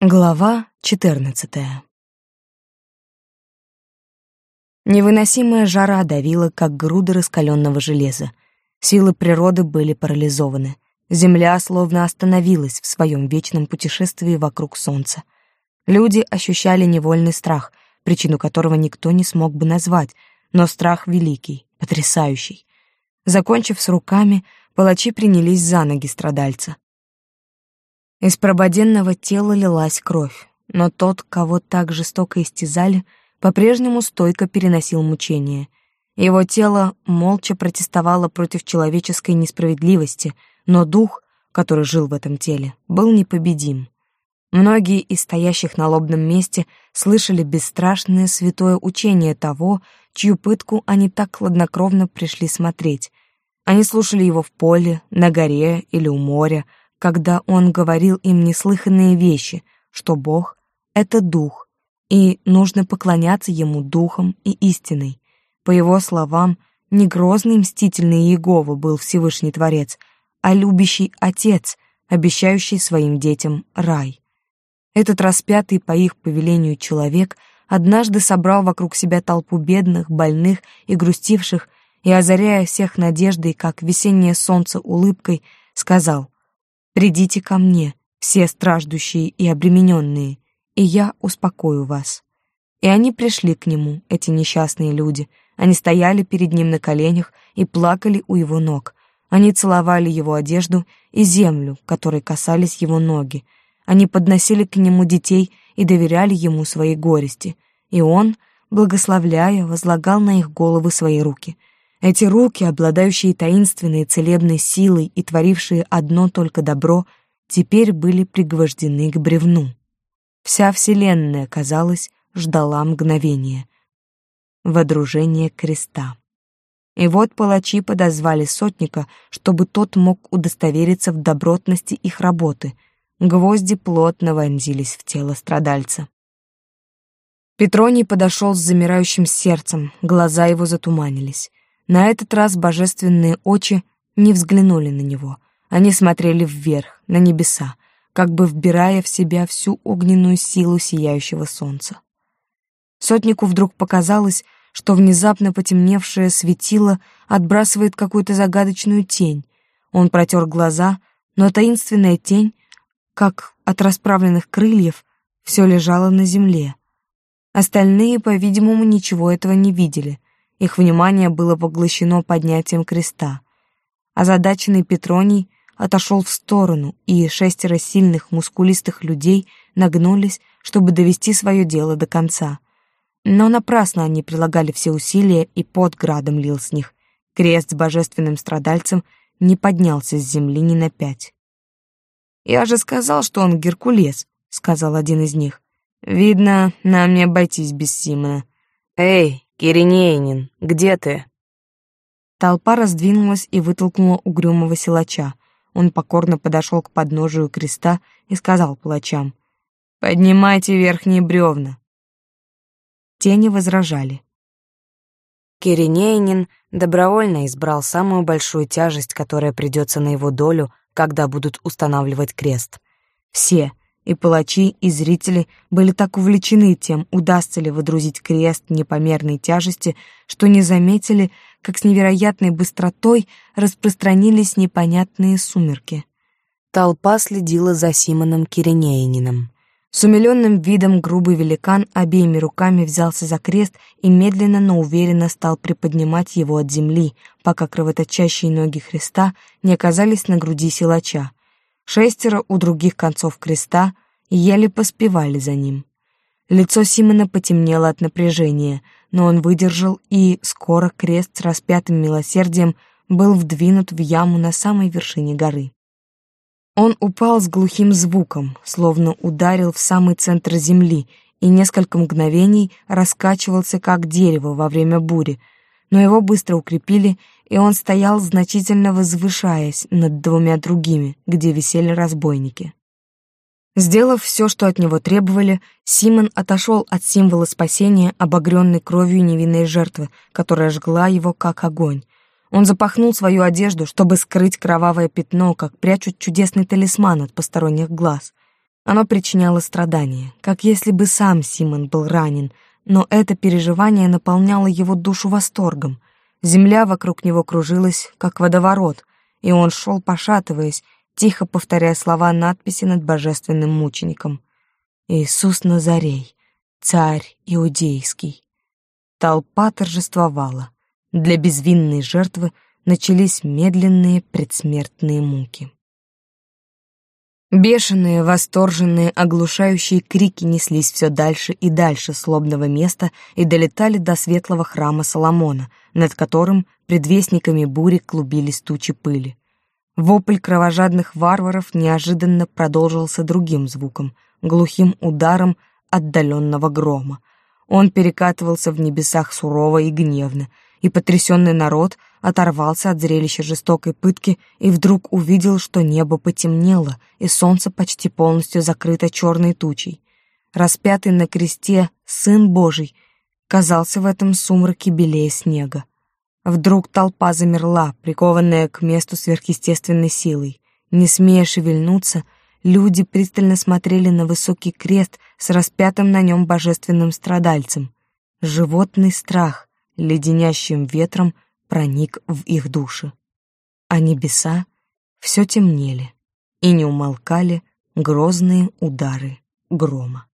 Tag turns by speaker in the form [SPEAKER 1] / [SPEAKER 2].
[SPEAKER 1] Глава 14 Невыносимая жара давила, как груда раскаленного железа. Силы природы были парализованы. Земля словно остановилась в своем вечном путешествии вокруг солнца. Люди ощущали невольный страх, причину которого никто не смог бы назвать, но страх великий, потрясающий. Закончив с руками, палачи принялись за ноги страдальца. Из прободенного тела лилась кровь, но тот, кого так жестоко истязали, по-прежнему стойко переносил мучения. Его тело молча протестовало против человеческой несправедливости, но дух, который жил в этом теле, был непобедим. Многие из стоящих на лобном месте слышали бесстрашное святое учение того, чью пытку они так хладнокровно пришли смотреть. Они слушали его в поле, на горе или у моря, когда он говорил им неслыханные вещи, что Бог — это дух, и нужно поклоняться ему духом и истиной. По его словам, не грозный мстительный Иегова был Всевышний Творец, а любящий Отец, обещающий своим детям рай. Этот распятый по их повелению человек однажды собрал вокруг себя толпу бедных, больных и грустивших, и, озаряя всех надеждой, как весеннее солнце улыбкой, сказал — Придите ко мне, все страждущие и обремененные, и я успокою вас». И они пришли к нему, эти несчастные люди. Они стояли перед ним на коленях и плакали у его ног. Они целовали его одежду и землю, которой касались его ноги. Они подносили к нему детей и доверяли ему свои горести. И он, благословляя, возлагал на их головы свои руки — эти руки, обладающие таинственной целебной силой и творившие одно только добро, теперь были пригвождены к бревну. Вся вселенная, казалось, ждала мгновения. Водружение креста. И вот палачи подозвали сотника, чтобы тот мог удостовериться в добротности их работы. Гвозди плотно вонзились в тело страдальца. Петроний подошел с замирающим сердцем, глаза его затуманились. На этот раз божественные очи не взглянули на него. Они смотрели вверх, на небеса, как бы вбирая в себя всю огненную силу сияющего солнца. Сотнику вдруг показалось, что внезапно потемневшее светило отбрасывает какую-то загадочную тень. Он протер глаза, но таинственная тень, как от расправленных крыльев, все лежала на земле. Остальные, по-видимому, ничего этого не видели — их внимание было поглощено поднятием креста. Озадаченный Петроний отошел в сторону, и шестеро сильных мускулистых людей нагнулись, чтобы довести свое дело до конца. Но напрасно они прилагали все усилия, и под градом лил с них. Крест с божественным страдальцем не поднялся с земли ни на пять. «Я же сказал, что он Геркулес», — сказал один из них. «Видно, нам не обойтись без Симона. Эй, «Киринейнин, где ты?» Толпа раздвинулась и вытолкнула угрюмого силача. Он покорно подошел к подножию креста и сказал палачам, «Поднимайте верхние бревна». Тени возражали. Киринейнин добровольно избрал самую большую тяжесть, которая придется на его долю, когда будут устанавливать крест. Все, и палачи, и зрители были так увлечены тем, удастся ли водрузить крест непомерной тяжести, что не заметили, как с невероятной быстротой распространились непонятные сумерки. Толпа следила за Симоном Киренеянином. С умиленным видом грубый великан обеими руками взялся за крест и медленно, но уверенно стал приподнимать его от земли, пока кровоточащие ноги Христа не оказались на груди силача. Шестеро у других концов креста еле поспевали за ним. Лицо Симона потемнело от напряжения, но он выдержал, и скоро крест с распятым милосердием был вдвинут в яму на самой вершине горы. Он упал с глухим звуком, словно ударил в самый центр земли, и несколько мгновений раскачивался, как дерево во время бури, но его быстро укрепили, и он стоял, значительно возвышаясь над двумя другими, где висели разбойники. Сделав все, что от него требовали, Симон отошел от символа спасения, обогренной кровью невинной жертвы, которая жгла его как огонь. Он запахнул свою одежду, чтобы скрыть кровавое пятно, как прячут чудесный талисман от посторонних глаз. Оно причиняло страдания, как если бы сам Симон был ранен, но это переживание наполняло его душу восторгом. Земля вокруг него кружилась, как водоворот, и он шел, пошатываясь, тихо повторяя слова надписи над божественным мучеником. «Иисус Назарей, царь иудейский». Толпа торжествовала. Для безвинной жертвы начались медленные предсмертные муки. Бешеные, восторженные, оглушающие крики неслись все дальше и дальше с лобного места и долетали до светлого храма Соломона, над которым предвестниками бури клубились тучи пыли. Вопль кровожадных варваров неожиданно продолжился другим звуком, глухим ударом отдаленного грома. Он перекатывался в небесах сурово и гневно, и потрясенный народ оторвался от зрелища жестокой пытки и вдруг увидел, что небо потемнело, и солнце почти полностью закрыто черной тучей. Распятый на кресте Сын Божий казался в этом сумраке белее снега. Вдруг толпа замерла, прикованная к месту сверхъестественной силой. Не смея шевельнуться, люди пристально смотрели на высокий крест с распятым на нем божественным страдальцем. Животный страх, леденящим ветром, проник в их души. А небеса все темнели, и не умолкали грозные удары грома.